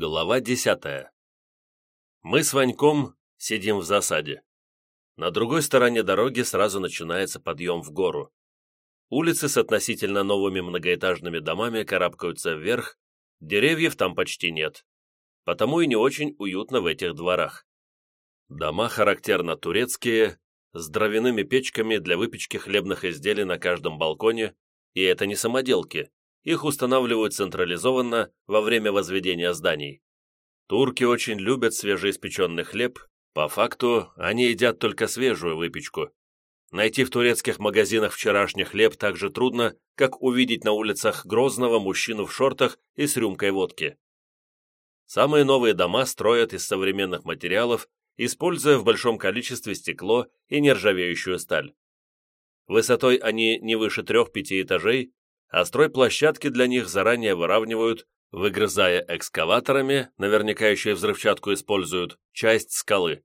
Глава десятая. Мы с Ваньком сидим в засаде. На другой стороне дороги сразу начинается подъем в гору. Улицы с относительно новыми многоэтажными домами карабкаются вверх, деревьев там почти нет, потому и не очень уютно в этих дворах. Дома характерно турецкие, с дровяными печками для выпечки хлебных изделий на каждом балконе, и это не самоделки, их устанавливают централизованно во время возведения зданий. Турки очень любят свежеиспеченный хлеб, по факту они едят только свежую выпечку. Найти в турецких магазинах вчерашний хлеб так же трудно, как увидеть на улицах Грозного мужчину в шортах и с рюмкой водки. Самые новые дома строят из современных материалов, используя в большом количестве стекло и нержавеющую сталь. Высотой они не выше трех-пяти этажей а стройплощадки для них заранее выравнивают, выгрызая экскаваторами, наверняка еще и взрывчатку используют, часть скалы.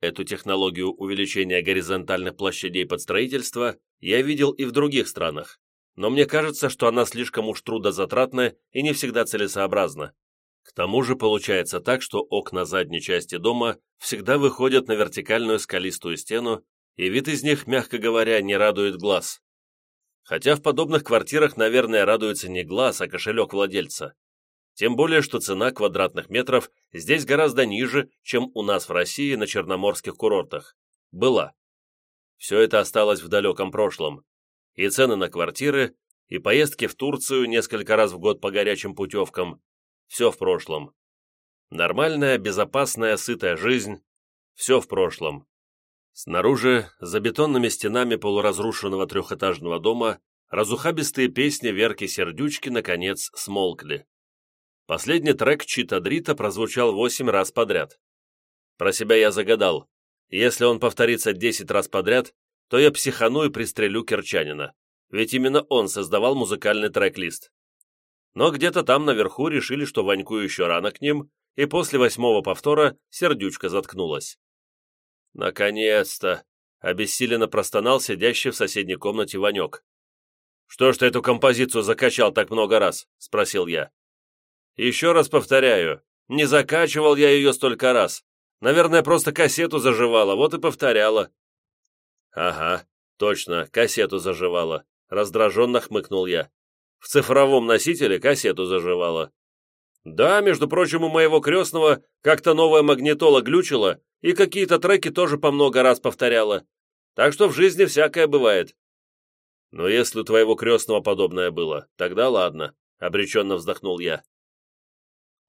Эту технологию увеличения горизонтальных площадей под строительство я видел и в других странах, но мне кажется, что она слишком уж трудозатратна и не всегда целесообразна. К тому же получается так, что окна задней части дома всегда выходят на вертикальную скалистую стену, и вид из них, мягко говоря, не радует глаз. Хотя в подобных квартирах, наверное, радуется не глаз, а кошелек владельца. Тем более, что цена квадратных метров здесь гораздо ниже, чем у нас в России на черноморских курортах. Была. Все это осталось в далеком прошлом. И цены на квартиры, и поездки в Турцию несколько раз в год по горячим путевкам. Все в прошлом. Нормальная, безопасная, сытая жизнь. Все в прошлом. Снаружи, за бетонными стенами полуразрушенного трехэтажного дома, разухабистые песни Верки Сердючки наконец смолкли. Последний трек Чита Дрита прозвучал восемь раз подряд. Про себя я загадал. Если он повторится десять раз подряд, то я психану и пристрелю Керчанина, ведь именно он создавал музыкальный трек-лист. Но где-то там наверху решили, что Ваньку еще рано к ним, и после восьмого повтора сердючка заткнулась. «Наконец-то!» — обессиленно простонал сидящий в соседней комнате Ванек. «Что ж ты эту композицию закачал так много раз?» — спросил я. «Еще раз повторяю, не закачивал я ее столько раз. Наверное, просто кассету заживала, вот и повторяла». «Ага, точно, кассету заживала», — раздраженно хмыкнул я. «В цифровом носителе кассету заживала». «Да, между прочим, у моего крестного как-то новая магнитола глючила, и какие-то треки тоже по много раз повторяла. Так что в жизни всякое бывает. Но если у твоего крестного подобное было, тогда ладно, обреченно вздохнул я.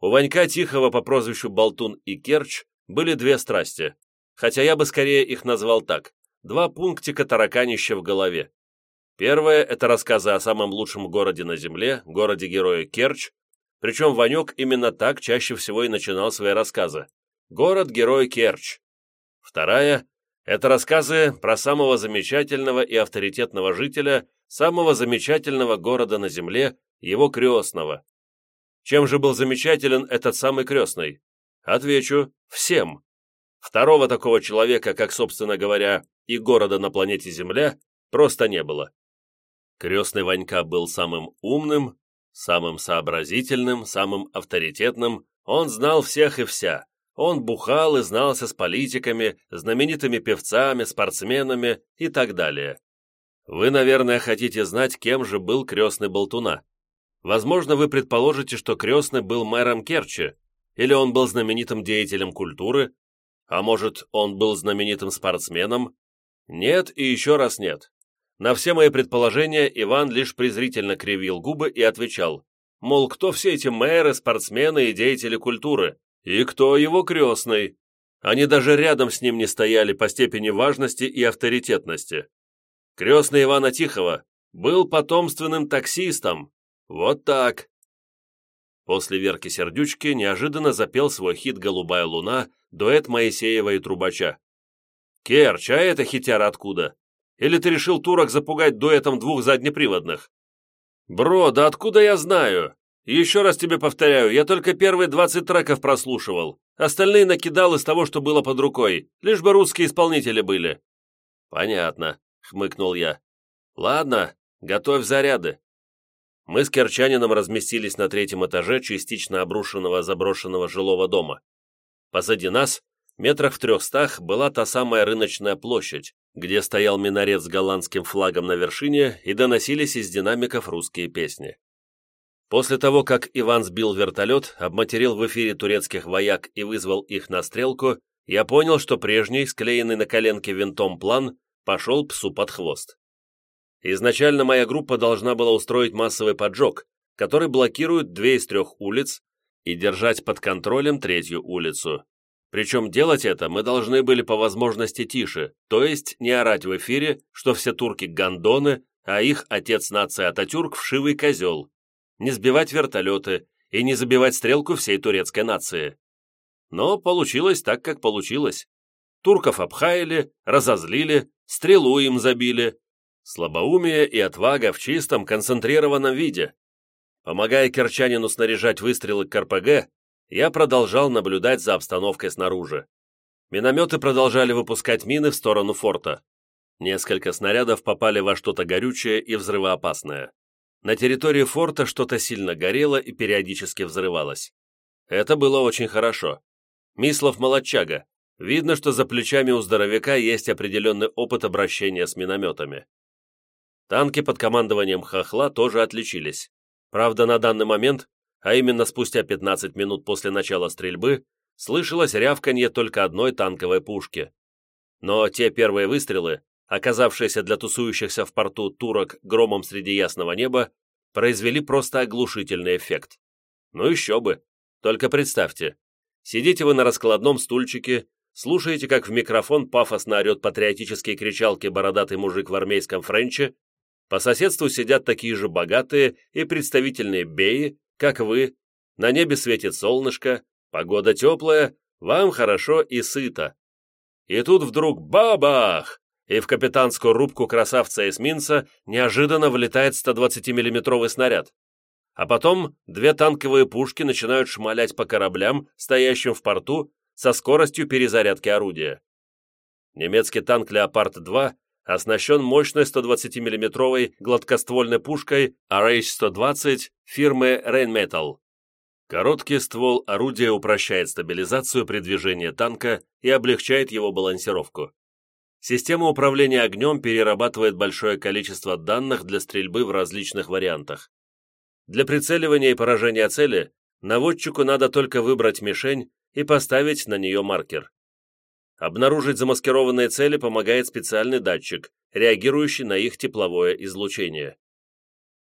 У Ванька Тихого по прозвищу Болтун и Керч были две страсти, хотя я бы скорее их назвал так, два пунктика тараканища в голове. Первое – это рассказы о самом лучшем городе на Земле, городе-герое Керчь, причем Ванек именно так чаще всего и начинал свои рассказы. Город-герой Керчь. Вторая – это рассказы про самого замечательного и авторитетного жителя самого замечательного города на земле, его крестного. Чем же был замечателен этот самый крестный? Отвечу – всем. Второго такого человека, как, собственно говоря, и города на планете Земля, просто не было. Крестный Ванька был самым умным, самым сообразительным, самым авторитетным, он знал всех и вся, он бухал и знался с политиками, знаменитыми певцами, спортсменами и так далее. Вы, наверное, хотите знать, кем же был крестный Болтуна. Возможно, вы предположите, что крестный был мэром Керчи, или он был знаменитым деятелем культуры, а может, он был знаменитым спортсменом? Нет и еще раз нет. На все мои предположения Иван лишь презрительно кривил губы и отвечал, мол, кто все эти мэры, спортсмены и деятели культуры? И кто его крестный? Они даже рядом с ним не стояли по степени важности и авторитетности. Крестный Ивана Тихого был потомственным таксистом. Вот так. После Верки Сердючки неожиданно запел свой хит «Голубая луна» дуэт Моисеева и Трубача. «Керч, а это хитяра откуда? Или ты решил турок запугать дуэтом двух заднеприводных?» «Бро, да откуда я знаю? Еще раз тебе повторяю, я только первые двадцать треков прослушивал. Остальные накидал из того, что было под рукой, лишь бы русские исполнители были». «Понятно», — хмыкнул я. «Ладно, готовь заряды». Мы с Керчанином разместились на третьем этаже частично обрушенного заброшенного жилого дома. Позади нас, метрах в трехстах, была та самая рыночная площадь, где стоял минарет с голландским флагом на вершине и доносились из динамиков русские песни. После того, как Иван сбил вертолет, обматерил в эфире турецких вояк и вызвал их на стрелку, я понял, что прежний, склеенный на коленке винтом план, пошел псу под хвост. Изначально моя группа должна была устроить массовый поджог, который блокирует две из трех улиц и держать под контролем третью улицу. Причем делать это мы должны были по возможности тише, то есть не орать в эфире, что все турки гондоны, а их отец нации Ататюрк вшивый козел, не сбивать вертолеты и не забивать стрелку всей турецкой нации. Но получилось так, как получилось. Турков обхаяли, разозлили, стрелу им забили. Слабоумие и отвага в чистом, концентрированном виде. Помогая Керчанину снаряжать выстрелы к РПГ, я продолжал наблюдать за обстановкой снаружи. Минометы продолжали выпускать мины в сторону форта. Несколько снарядов попали во что-то горючее и взрывоопасное. На территории форта что-то сильно горело и периодически взрывалось. Это было очень хорошо. Мислов молодчага. Видно, что за плечами у здоровяка есть определенный опыт обращения с минометами. Танки под командованием Хохла тоже отличились. Правда, на данный момент, а именно спустя 15 минут после начала стрельбы, слышалось рявканье только одной танковой пушки. Но те первые выстрелы, оказавшиеся для тусующихся в порту турок громом среди ясного неба, произвели просто оглушительный эффект. Ну еще бы. Только представьте, Сидите вы на раскладном стульчике, слушаете, как в микрофон пафосно орет патриотические кричалки бородатый мужик в армейском френче, по соседству сидят такие же богатые и представительные беи, как вы, на небе светит солнышко, погода теплая, вам хорошо и сыто. И тут вдруг бабах! И в капитанскую рубку красавца-эсминца неожиданно влетает 120-миллиметровый снаряд а потом две танковые пушки начинают шмалять по кораблям, стоящим в порту, со скоростью перезарядки орудия. Немецкий танк «Леопард-2» оснащен мощной 120 миллиметровой гладкоствольной пушкой RH-120 фирмы Rheinmetall. Короткий ствол орудия упрощает стабилизацию при движении танка и облегчает его балансировку. Система управления огнем перерабатывает большое количество данных для стрельбы в различных вариантах. Для прицеливания и поражения цели наводчику надо только выбрать мишень и поставить на нее маркер. Обнаружить замаскированные цели помогает специальный датчик, реагирующий на их тепловое излучение.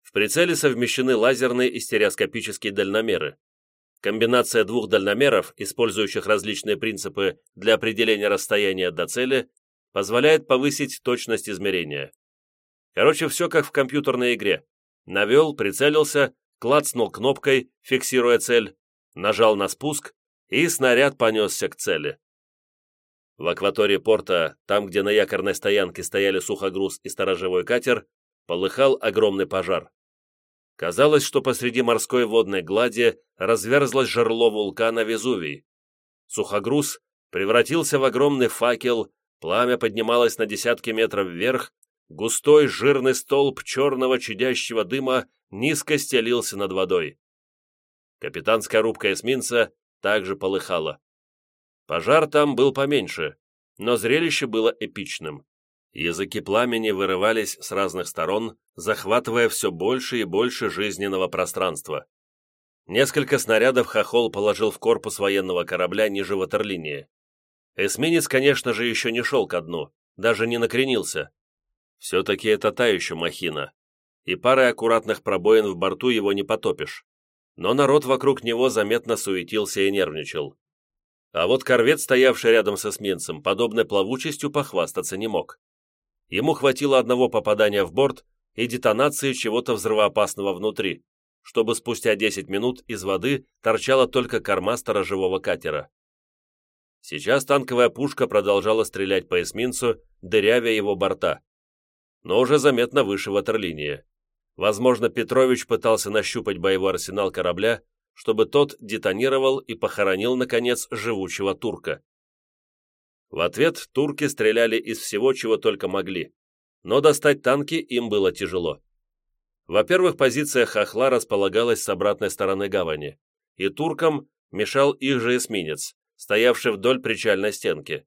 В прицеле совмещены лазерные и стереоскопические дальномеры. Комбинация двух дальномеров, использующих различные принципы для определения расстояния до цели, позволяет повысить точность измерения. Короче, все как в компьютерной игре. Навел, прицелился, клацнул кнопкой, фиксируя цель, нажал на спуск, и снаряд понесся к цели. В акватории порта, там, где на якорной стоянке стояли сухогруз и сторожевой катер, полыхал огромный пожар. Казалось, что посреди морской водной глади разверзлось жерло вулкана Везувий. Сухогруз превратился в огромный факел, пламя поднималось на десятки метров вверх, Густой жирный столб черного чадящего дыма низко стелился над водой. Капитанская рубка эсминца также полыхала. Пожар там был поменьше, но зрелище было эпичным. Языки пламени вырывались с разных сторон, захватывая все больше и больше жизненного пространства. Несколько снарядов Хохол положил в корпус военного корабля ниже ватерлинии. Эсминец, конечно же, еще не шел ко дну, даже не накренился. Все-таки это та еще махина, и парой аккуратных пробоин в борту его не потопишь. Но народ вокруг него заметно суетился и нервничал. А вот корвет, стоявший рядом с эсминцем, подобной плавучестью похвастаться не мог. Ему хватило одного попадания в борт и детонации чего-то взрывоопасного внутри, чтобы спустя 10 минут из воды торчала только корма сторожевого катера. Сейчас танковая пушка продолжала стрелять по эсминцу, дырявя его борта но уже заметно выше ватерлинии. Возможно, Петрович пытался нащупать боевой арсенал корабля, чтобы тот детонировал и похоронил, наконец, живучего турка. В ответ турки стреляли из всего, чего только могли, но достать танки им было тяжело. Во-первых, позиция Хохла располагалась с обратной стороны гавани, и туркам мешал их же эсминец, стоявший вдоль причальной стенки.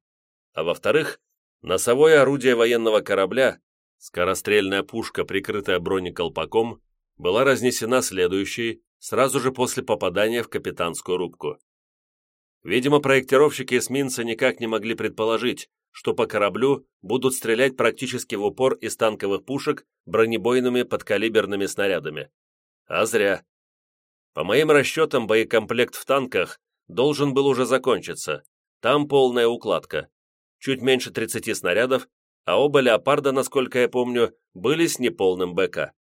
А во-вторых, носовое орудие военного корабля, скорострельная пушка, прикрытая бронеколпаком, была разнесена следующей, сразу же после попадания в капитанскую рубку. Видимо, проектировщики эсминца никак не могли предположить, что по кораблю будут стрелять практически в упор из танковых пушек бронебойными подкалиберными снарядами. А зря. По моим расчетам, боекомплект в танках должен был уже закончиться. Там полная укладка. Чуть меньше 30 снарядов, а оба «Леопарда», насколько я помню, были с неполным БК.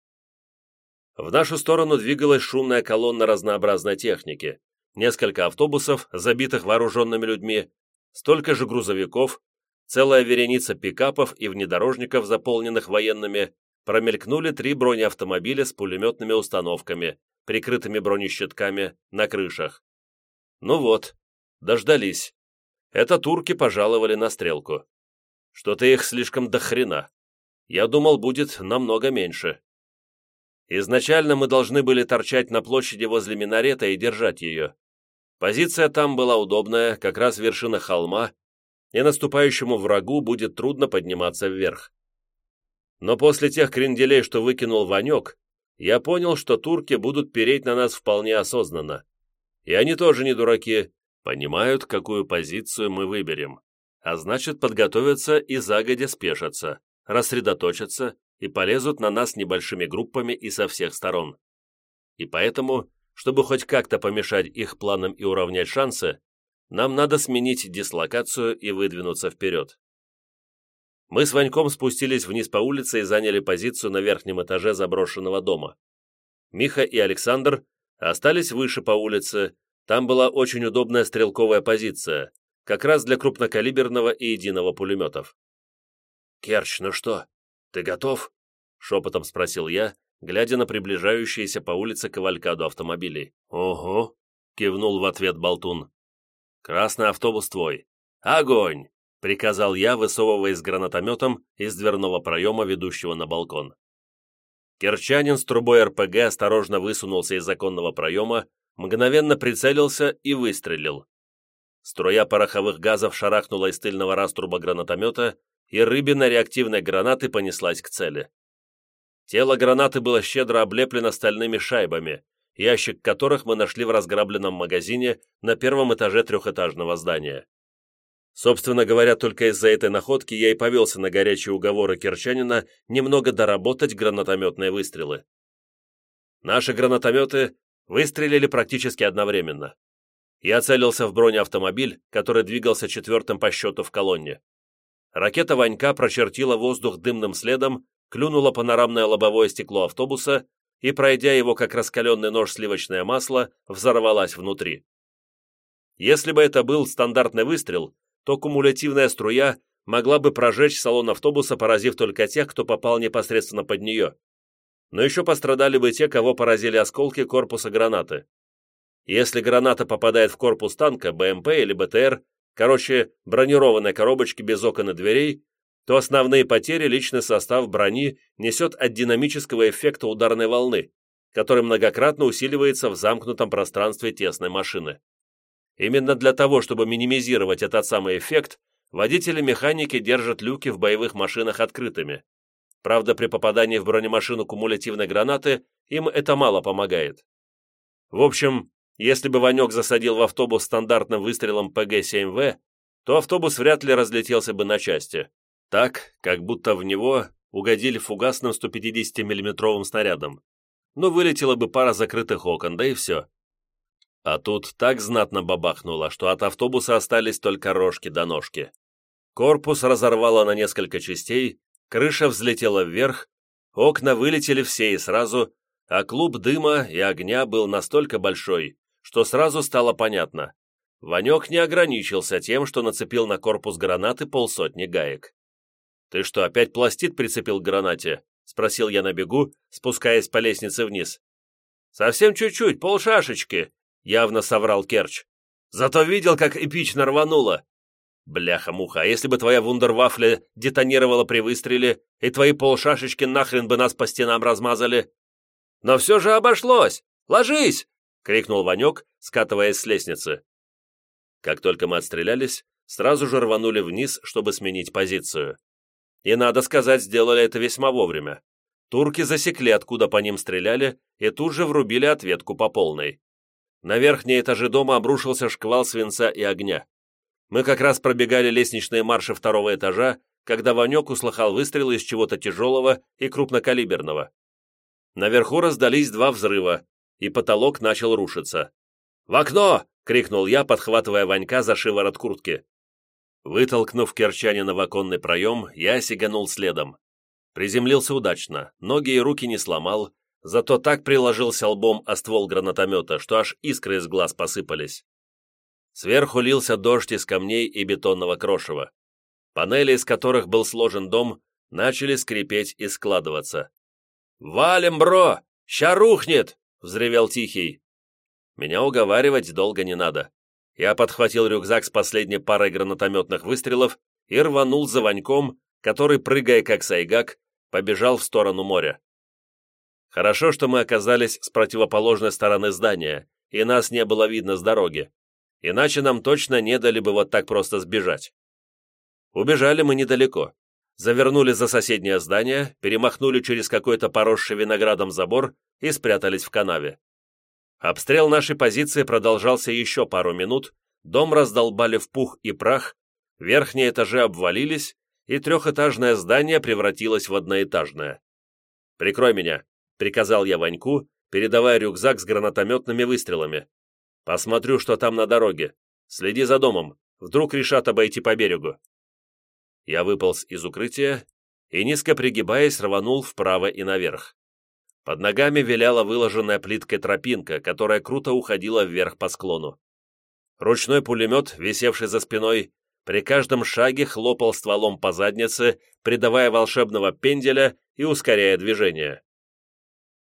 В нашу сторону двигалась шумная колонна разнообразной техники. Несколько автобусов, забитых вооруженными людьми, столько же грузовиков, целая вереница пикапов и внедорожников, заполненных военными, промелькнули три бронеавтомобиля с пулеметными установками, прикрытыми бронещитками, на крышах. Ну вот, дождались. Это турки пожаловали на стрелку. Что-то их слишком до хрена. Я думал, будет намного меньше. Изначально мы должны были торчать на площади возле минарета и держать ее. Позиция там была удобная, как раз вершина холма, и наступающему врагу будет трудно подниматься вверх. Но после тех кренделей, что выкинул Ванек, я понял, что турки будут переть на нас вполне осознанно. И они тоже не дураки, понимают, какую позицию мы выберем, а значит подготовятся и загодя спешатся, рассредоточатся и полезут на нас небольшими группами и со всех сторон. И поэтому, чтобы хоть как-то помешать их планам и уравнять шансы, нам надо сменить дислокацию и выдвинуться вперед. Мы с Ваньком спустились вниз по улице и заняли позицию на верхнем этаже заброшенного дома. Миха и Александр остались выше по улице, там была очень удобная стрелковая позиция, как раз для крупнокалиберного и единого пулеметов. «Керч, ну что, ты готов?» — шепотом спросил я, глядя на приближающиеся по улице кавалькаду автомобилей. «Ого!» — кивнул в ответ Болтун. «Красный автобус твой. Огонь!» — приказал я, высовываясь гранатометом из дверного проема, ведущего на балкон. Керчанин с трубой РПГ осторожно высунулся из законного проема, мгновенно прицелился и выстрелил. Струя пороховых газов шарахнула из тыльного раструба гранатомета, и рыбина реактивной гранаты понеслась к цели. Тело гранаты было щедро облеплено стальными шайбами, ящик которых мы нашли в разграбленном магазине на первом этаже трехэтажного здания. Собственно говоря, только из-за этой находки я и повелся на горячие уговоры Керчанина немного доработать гранатометные выстрелы. Наши гранатометы выстрелили практически одновременно. Я целился в бронеавтомобиль, который двигался четвертым по счету в колонне. Ракета Ванька прочертила воздух дымным следом, клюнула панорамное лобовое стекло автобуса и, пройдя его как раскаленный нож сливочное масло, взорвалась внутри. Если бы это был стандартный выстрел, то кумулятивная струя могла бы прожечь салон автобуса, поразив только тех, кто попал непосредственно под нее. Но еще пострадали бы те, кого поразили осколки корпуса гранаты. Если граната попадает в корпус танка, БМП или БТР, короче, бронированной коробочки без окон и дверей, то основные потери личный состав брони несет от динамического эффекта ударной волны, который многократно усиливается в замкнутом пространстве тесной машины. Именно для того, чтобы минимизировать этот самый эффект, водители-механики держат люки в боевых машинах открытыми. Правда, при попадании в бронемашину кумулятивной гранаты им это мало помогает. В общем, если бы Ванек засадил в автобус стандартным выстрелом ПГ-7В, то автобус вряд ли разлетелся бы на части. Так, как будто в него угодили фугасным 150 миллиметровым снарядом. Но вылетела бы пара закрытых окон, да и все. А тут так знатно бабахнуло, что от автобуса остались только рожки до ножки. Корпус разорвало на несколько частей, крыша взлетела вверх, окна вылетели все и сразу, а клуб дыма и огня был настолько большой, что сразу стало понятно. Ванек не ограничился тем, что нацепил на корпус гранаты полсотни гаек. «Ты что, опять пластид прицепил к гранате?» — спросил я на бегу, спускаясь по лестнице вниз. «Совсем чуть-чуть, полшашечки», — явно соврал Керч. «Зато видел, как эпично рвануло. Бляха-муха, а если бы твоя вундервафля детонировала при выстреле, и твои полшашечки нахрен бы нас по стенам размазали? Но все же обошлось! Ложись!» — крикнул Ванек, скатываясь с лестницы. Как только мы отстрелялись, сразу же рванули вниз, чтобы сменить позицию. И, надо сказать, сделали это весьма вовремя. Турки засекли, откуда по ним стреляли, и тут же врубили ответку по полной. На верхние этажи дома обрушился шквал свинца и огня. Мы как раз пробегали лестничные марши второго этажа, когда Ванек услыхал выстрелы из чего-то тяжелого и крупнокалиберного. Наверху раздались два взрыва, и потолок начал рушиться. «В окно!» — крикнул я, подхватывая Ванька за шиворот куртки. Вытолкнув Керчанина в оконный проем, я сиганул следом. Приземлился удачно, ноги и руки не сломал, зато так приложился лбом о ствол гранатомета, что аж искры из глаз посыпались. Сверху лился дождь из камней и бетонного крошева. Панели, из которых был сложен дом, начали скрипеть и складываться. «Валим, бро! Ща рухнет!» — взревел Тихий. Меня уговаривать долго не надо. Я подхватил рюкзак с последней парой гранатометных выстрелов и рванул за Ваньком, который, прыгая как сайгак, побежал в сторону моря. Хорошо, что мы оказались с противоположной стороны здания, и нас не было видно с дороги. Иначе нам точно не дали бы вот так просто сбежать. Убежали мы недалеко. Завернули за соседнее здание, перемахнули через какой-то поросший виноградом забор и спрятались в канаве. Обстрел нашей позиции продолжался еще пару минут, дом раздолбали в пух и прах, верхние этажи обвалились, и трехэтажное здание превратилось в одноэтажное. «Прикрой меня», — приказал я Ваньку, передавая рюкзак с гранатометными выстрелами. «Посмотрю, что там на дороге. Следи за домом. Вдруг решат обойти по берегу». Я выполз из укрытия и, низко пригибаясь, рванул вправо и наверх. Под ногами виляла выложенная плиткой тропинка, которая круто уходила вверх по склону. Ручной пулемет, висевший за спиной, при каждом шаге хлопал стволом по заднице, придавая волшебного пенделя и ускоряя движение.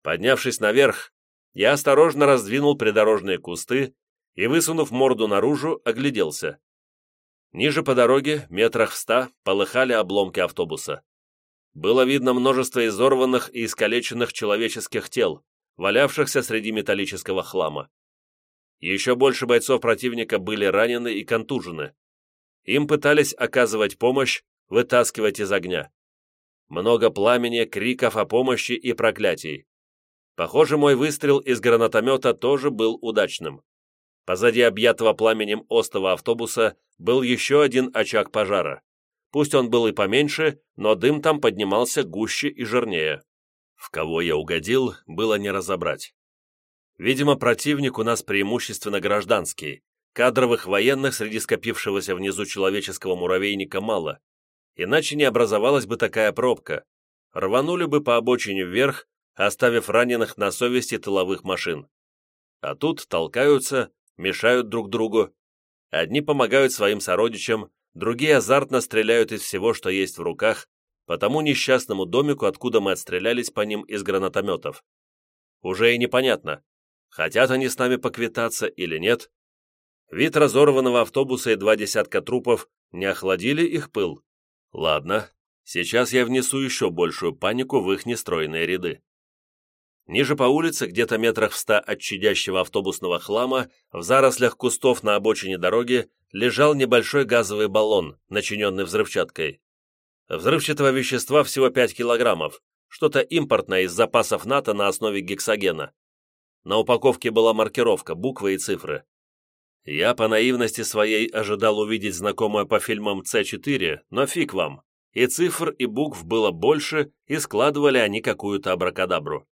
Поднявшись наверх, я осторожно раздвинул придорожные кусты и, высунув морду наружу, огляделся. Ниже по дороге, метрах в ста, полыхали обломки автобуса. Было видно множество изорванных и искалеченных человеческих тел, валявшихся среди металлического хлама. Еще больше бойцов противника были ранены и контужены. Им пытались оказывать помощь, вытаскивать из огня. Много пламени, криков о помощи и проклятий. Похоже, мой выстрел из гранатомета тоже был удачным. Позади объятого пламенем остова автобуса был еще один очаг пожара. Пусть он был и поменьше, но дым там поднимался гуще и жирнее. В кого я угодил, было не разобрать. Видимо, противник у нас преимущественно гражданский. Кадровых военных среди скопившегося внизу человеческого муравейника мало. Иначе не образовалась бы такая пробка. Рванули бы по обочине вверх, оставив раненых на совести тыловых машин. А тут толкаются, мешают друг другу. Одни помогают своим сородичам, другие азартно стреляют из всего, что есть в руках, по тому несчастному домику, откуда мы отстрелялись по ним из гранатометов. Уже и непонятно, хотят они с нами поквитаться или нет. Вид разорванного автобуса и два десятка трупов не охладили их пыл. Ладно, сейчас я внесу еще большую панику в их нестройные ряды. Ниже по улице, где-то метрах в ста от чадящего автобусного хлама, в зарослях кустов на обочине дороги, лежал небольшой газовый баллон, начиненный взрывчаткой. Взрывчатого вещества всего 5 килограммов, что-то импортное из запасов НАТО на основе гексогена. На упаковке была маркировка, буквы и цифры. Я по наивности своей ожидал увидеть знакомое по фильмам С4, но фиг вам. И цифр, и букв было больше, и складывали они какую-то абракадабру.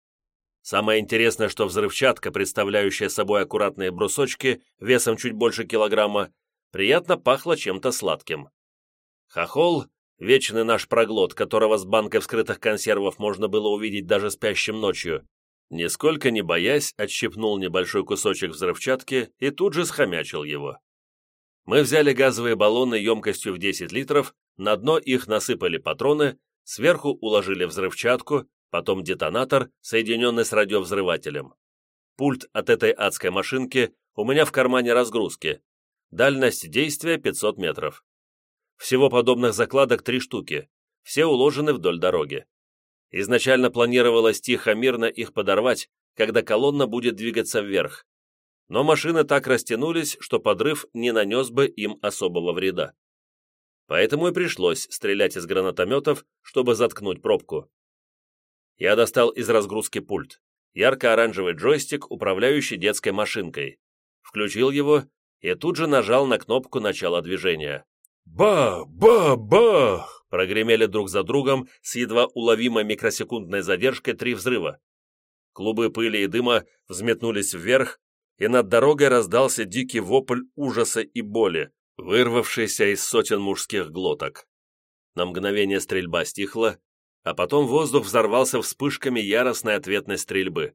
Самое интересное, что взрывчатка, представляющая собой аккуратные брусочки весом чуть больше килограмма, приятно пахла чем-то сладким. Хохол, вечный наш проглот, которого с банкой вскрытых консервов можно было увидеть даже спящим ночью, нисколько не боясь, отщипнул небольшой кусочек взрывчатки и тут же схомячил его. Мы взяли газовые баллоны емкостью в 10 литров, на дно их насыпали патроны, сверху уложили взрывчатку, потом детонатор, соединенный с радиовзрывателем. Пульт от этой адской машинки у меня в кармане разгрузки. Дальность действия 500 метров. Всего подобных закладок три штуки. Все уложены вдоль дороги. Изначально планировалось тихо-мирно их подорвать, когда колонна будет двигаться вверх. Но машины так растянулись, что подрыв не нанес бы им особого вреда. Поэтому и пришлось стрелять из гранатометов, чтобы заткнуть пробку. Я достал из разгрузки пульт, ярко-оранжевый джойстик, управляющий детской машинкой. Включил его и тут же нажал на кнопку начала движения. «Ба-ба-бах!» прогремели друг за другом с едва уловимой микросекундной задержкой три взрыва. Клубы пыли и дыма взметнулись вверх, и над дорогой раздался дикий вопль ужаса и боли, вырвавшийся из сотен мужских глоток. На мгновение стрельба стихла, а потом воздух взорвался вспышками яростной ответной стрельбы.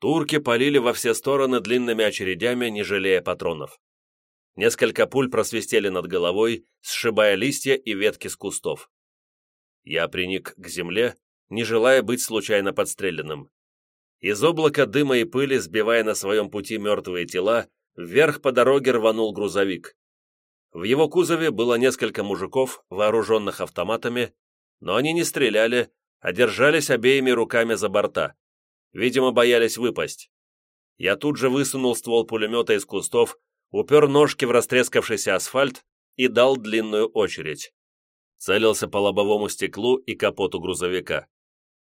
Турки полили во все стороны длинными очередями, не жалея патронов. Несколько пуль просвистели над головой, сшибая листья и ветки с кустов. Я приник к земле, не желая быть случайно подстреленным. Из облака дыма и пыли, сбивая на своем пути мертвые тела, вверх по дороге рванул грузовик. В его кузове было несколько мужиков, вооруженных автоматами, но они не стреляли, а держались обеими руками за борта. Видимо, боялись выпасть. Я тут же высунул ствол пулемета из кустов, упер ножки в растрескавшийся асфальт и дал длинную очередь. Целился по лобовому стеклу и капоту грузовика.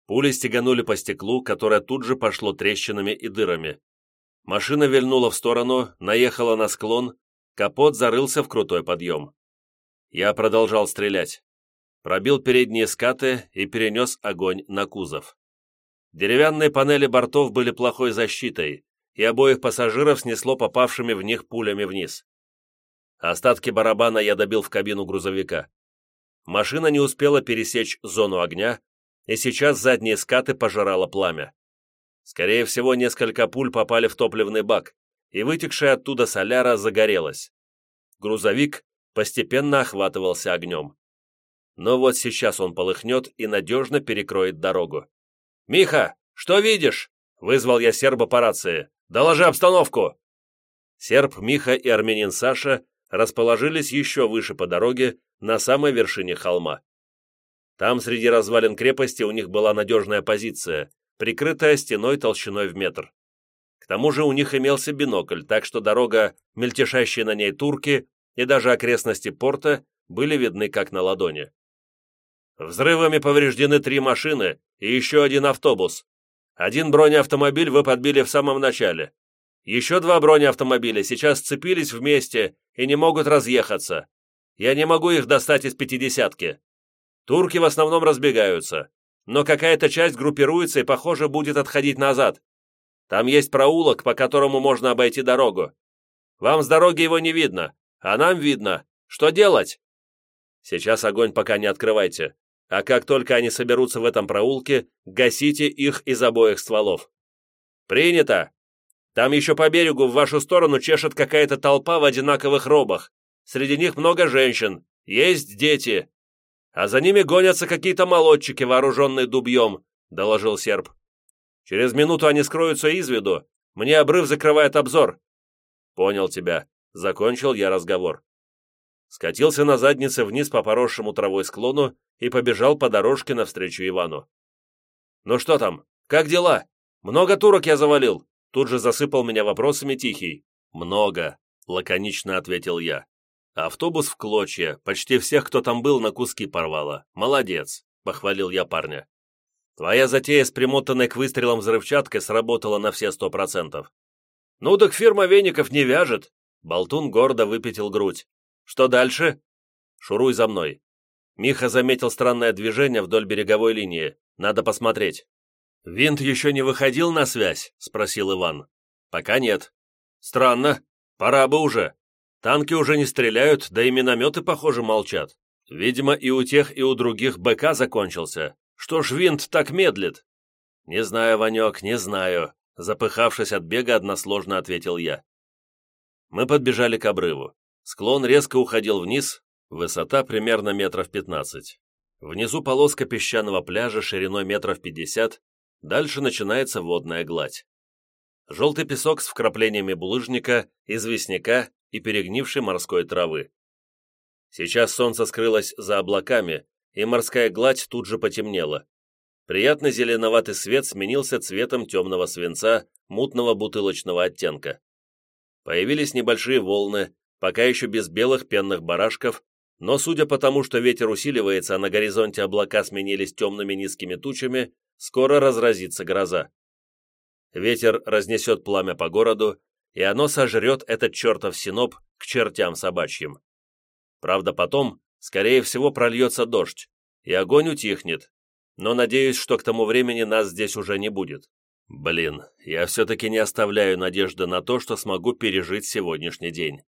Пули стеганули по стеклу, которое тут же пошло трещинами и дырами. Машина вильнула в сторону, наехала на склон, капот зарылся в крутой подъем. Я продолжал стрелять. Пробил передние скаты и перенес огонь на кузов. Деревянные панели бортов были плохой защитой, и обоих пассажиров снесло попавшими в них пулями вниз. Остатки барабана я добил в кабину грузовика. Машина не успела пересечь зону огня, и сейчас задние скаты пожирало пламя. Скорее всего, несколько пуль попали в топливный бак, и вытекшая оттуда соляра загорелась. Грузовик постепенно охватывался огнем. Но вот сейчас он полыхнет и надежно перекроет дорогу. «Миха, что видишь?» — вызвал я серба по рации. «Доложи обстановку!» Серб Миха и армянин Саша расположились еще выше по дороге, на самой вершине холма. Там среди развалин крепости у них была надежная позиция, прикрытая стеной толщиной в метр. К тому же у них имелся бинокль, так что дорога, мельтешащие на ней турки и даже окрестности порта были видны как на ладони. Взрывами повреждены три машины и еще один автобус. Один бронеавтомобиль вы подбили в самом начале. Еще два бронеавтомобиля сейчас сцепились вместе и не могут разъехаться. Я не могу их достать из пятидесятки. Турки в основном разбегаются, но какая-то часть группируется и, похоже, будет отходить назад. Там есть проулок, по которому можно обойти дорогу. Вам с дороги его не видно, а нам видно. Что делать? Сейчас огонь пока не открывайте, а как только они соберутся в этом проулке, гасите их из обоих стволов. Принято! Там еще по берегу в вашу сторону чешет какая-то толпа в одинаковых робах. Среди них много женщин, есть дети. А за ними гонятся какие-то молодчики, вооруженные дубьем», — доложил серб. «Через минуту они скроются из виду. Мне обрыв закрывает обзор». «Понял тебя», — закончил я разговор. Скатился на заднице вниз по поросшему травой склону и побежал по дорожке навстречу Ивану. «Ну что там? Как дела? Много турок я завалил?» Тут же засыпал меня вопросами Тихий. «Много», — лаконично ответил я. Автобус в клочья, почти всех, кто там был, на куски порвало. Молодец, похвалил я парня. Твоя затея с примотанной к выстрелам взрывчаткой сработала на все сто процентов. Ну так фирма веников не вяжет. Болтун гордо выпятил грудь. Что дальше? Шуруй за мной. Миха заметил странное движение вдоль береговой линии. Надо посмотреть. «Винт еще не выходил на связь?» — спросил Иван. «Пока нет». «Странно. Пора бы уже. Танки уже не стреляют, да и минометы, похоже, молчат. Видимо, и у тех, и у других БК закончился. Что ж винт так медлит? Не знаю, Ванек, не знаю. Запыхавшись от бега, односложно ответил я. Мы подбежали к обрыву. Склон резко уходил вниз, высота примерно метров пятнадцать. Внизу полоска песчаного пляжа шириной метров пятьдесят, дальше начинается водная гладь. Желтый песок с вкраплениями булыжника, известняка и перегнившей морской травы. Сейчас солнце скрылось за облаками, и морская гладь тут же потемнела. Приятный зеленоватый свет сменился цветом темного свинца, мутного бутылочного оттенка. Появились небольшие волны, пока еще без белых пенных барашков, но судя по тому, что ветер усиливается, а на горизонте облака сменились темными низкими тучами, скоро разразится гроза. Ветер разнесет пламя по городу, и оно сожрет этот чертов синоп к чертям собачьим. Правда, потом, скорее всего, прольется дождь, и огонь утихнет, но надеюсь, что к тому времени нас здесь уже не будет. Блин, я все-таки не оставляю надежды на то, что смогу пережить сегодняшний день.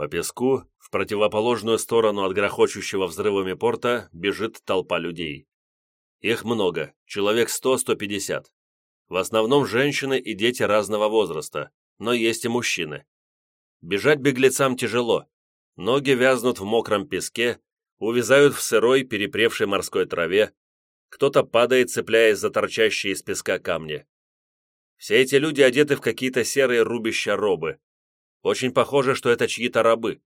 По песку, в противоположную сторону от грохочущего взрывами порта, бежит толпа людей. Их много, человек 100-150. В основном женщины и дети разного возраста, но есть и мужчины. Бежать беглецам тяжело. Ноги вязнут в мокром песке, увязают в сырой, перепревшей морской траве, кто-то падает, цепляясь за торчащие из песка камни. Все эти люди одеты в какие-то серые рубища робы. Очень похоже, что это чьи-то рабы.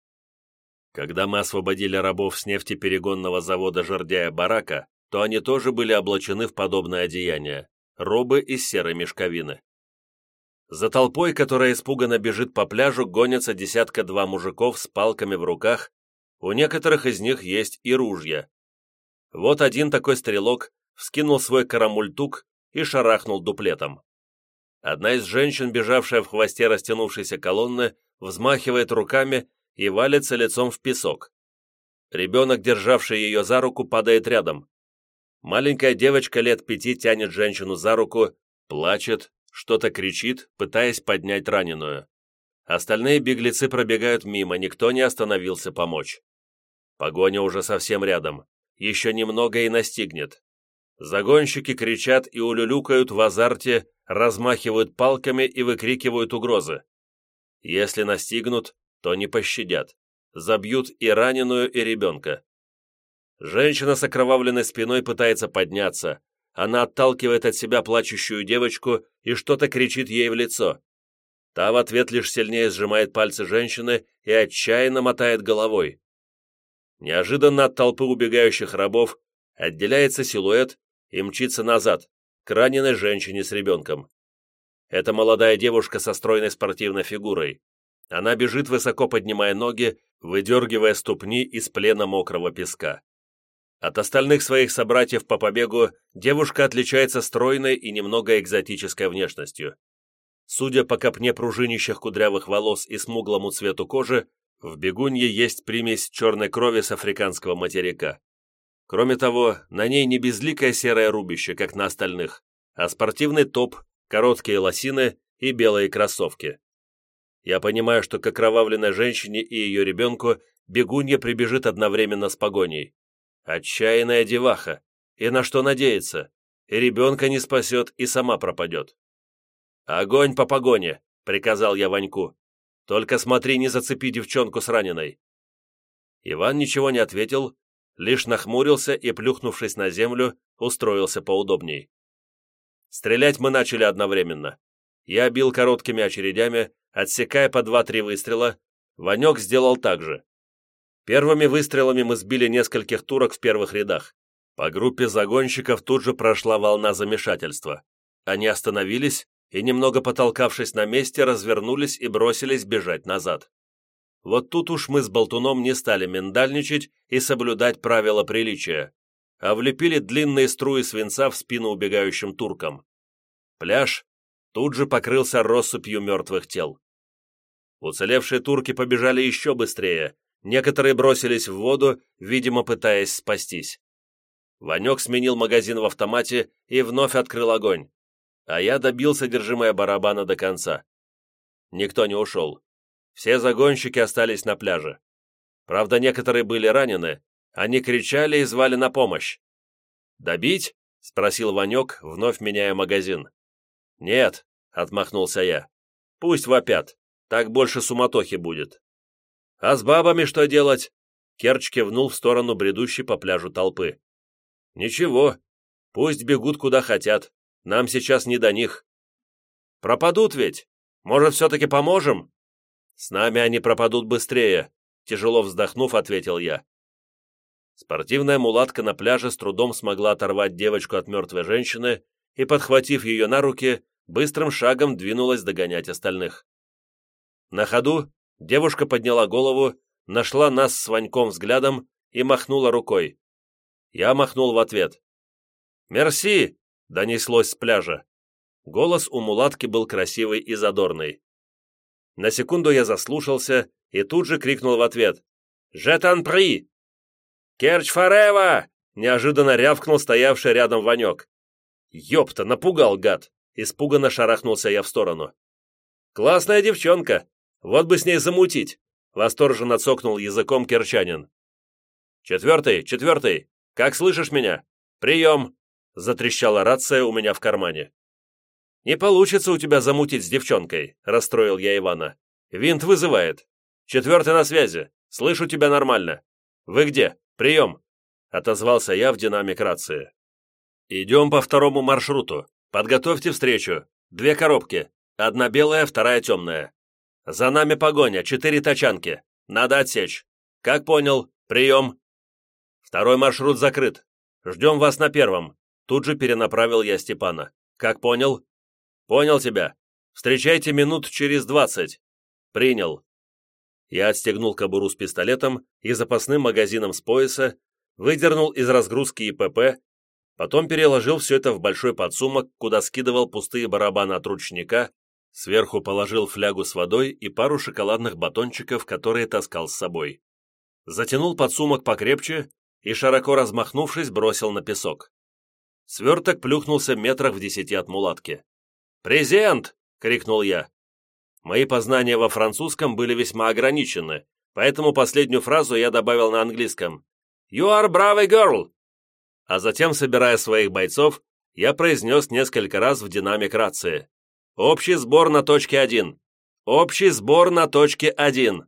Когда мы освободили рабов с нефтеперегонного завода жердяя Барака, то они тоже были облачены в подобное одеяние – робы из серой мешковины. За толпой, которая испуганно бежит по пляжу, гонятся десятка-два мужиков с палками в руках, у некоторых из них есть и ружья. Вот один такой стрелок вскинул свой карамультук и шарахнул дуплетом. Одна из женщин, бежавшая в хвосте растянувшейся колонны, взмахивает руками и валится лицом в песок. Ребенок, державший ее за руку, падает рядом. Маленькая девочка лет пяти тянет женщину за руку, плачет, что-то кричит, пытаясь поднять раненую. Остальные беглецы пробегают мимо, никто не остановился помочь. Погоня уже совсем рядом еще немного и настигнет. Загонщики кричат и улюлюкают в азарте, размахивают палками и выкрикивают угрозы. Если настигнут, то не пощадят. Забьют и раненую, и ребенка. Женщина с окровавленной спиной пытается подняться. Она отталкивает от себя плачущую девочку и что-то кричит ей в лицо. Та в ответ лишь сильнее сжимает пальцы женщины и отчаянно мотает головой. Неожиданно от толпы убегающих рабов отделяется силуэт и мчится назад, к раненой женщине с ребенком. Это молодая девушка со стройной спортивной фигурой. Она бежит, высоко поднимая ноги, выдергивая ступни из плена мокрого песка. От остальных своих собратьев по побегу девушка отличается стройной и немного экзотической внешностью. Судя по копне пружинищих кудрявых волос и смуглому цвету кожи, в бегунье есть примесь черной крови с африканского материка. Кроме того, на ней не безликое серое рубище, как на остальных, а спортивный топ, короткие лосины и белые кроссовки. Я понимаю, что к окровавленной женщине и ее ребенку бегунья прибежит одновременно с погоней. Отчаянная деваха. И на что надеется? И ребенка не спасет, и сама пропадет. «Огонь по погоне!» — приказал я Ваньку. Только смотри, не зацепи девчонку с раненой». Иван ничего не ответил, лишь нахмурился и, плюхнувшись на землю, устроился поудобней. Стрелять мы начали одновременно. Я бил короткими очередями, отсекая по два-три выстрела. Ванек сделал так же. Первыми выстрелами мы сбили нескольких турок в первых рядах. По группе загонщиков тут же прошла волна замешательства. Они остановились и, немного потолкавшись на месте, развернулись и бросились бежать назад. Вот тут уж мы с Болтуном не стали миндальничать и соблюдать правила приличия, а влепили длинные струи свинца в спину убегающим туркам. Пляж тут же покрылся россыпью мертвых тел. Уцелевшие турки побежали еще быстрее, некоторые бросились в воду, видимо, пытаясь спастись. Ванек сменил магазин в автомате и вновь открыл огонь а я добил содержимое барабана до конца. Никто не ушел. Все загонщики остались на пляже. Правда, некоторые были ранены, они кричали и звали на помощь. «Добить?» — спросил Ванек, вновь меняя магазин. «Нет», — отмахнулся я. «Пусть вопят, так больше суматохи будет». «А с бабами что делать?» Керч кивнул в сторону бредущей по пляжу толпы. «Ничего, пусть бегут куда хотят. Нам сейчас не до них. Пропадут ведь? Может, все-таки поможем? С нами они пропадут быстрее, тяжело вздохнув, ответил я. Спортивная мулатка на пляже с трудом смогла оторвать девочку от мертвой женщины и, подхватив ее на руки, быстрым шагом двинулась догонять остальных. На ходу девушка подняла голову, нашла нас с Ваньком взглядом и махнула рукой. Я махнул в ответ. «Мерси!» — донеслось с пляжа. Голос у мулатки был красивый и задорный. На секунду я заслушался и тут же крикнул в ответ. «Жетан при!» «Керч форева!» — неожиданно рявкнул стоявший рядом Ванек. «Ёпта, напугал, гад!» — испуганно шарахнулся я в сторону. «Классная девчонка! Вот бы с ней замутить!» — восторженно цокнул языком керчанин. «Четвертый, четвертый! Как слышишь меня? Прием!» — затрещала рация у меня в кармане. «Не получится у тебя замутить с девчонкой», — расстроил я Ивана. «Винт вызывает. Четвертый на связи. Слышу тебя нормально. Вы где? Прием!» — отозвался я в динамик рации. «Идем по второму маршруту. Подготовьте встречу. Две коробки. Одна белая, вторая темная. За нами погоня, четыре тачанки. Надо отсечь. Как понял? Прием!» «Второй маршрут закрыт. Ждем вас на первом». Тут же перенаправил я Степана. «Как понял?» «Понял тебя. Встречайте минут через двадцать». «Принял». Я отстегнул кобуру с пистолетом и запасным магазином с пояса, выдернул из разгрузки ИПП, потом переложил все это в большой подсумок, куда скидывал пустые барабаны от ручника, сверху положил флягу с водой и пару шоколадных батончиков, которые таскал с собой. Затянул подсумок покрепче и, широко размахнувшись, бросил на песок. Сверток плюхнулся метрах в десяти от мулатки. «Презент!» — крикнул я. Мои познания во французском были весьма ограничены, поэтому последнюю фразу я добавил на английском. «You are brave girl!» А затем, собирая своих бойцов, я произнес несколько раз в динамик рации. «Общий сбор на точке один! Общий сбор на точке один!»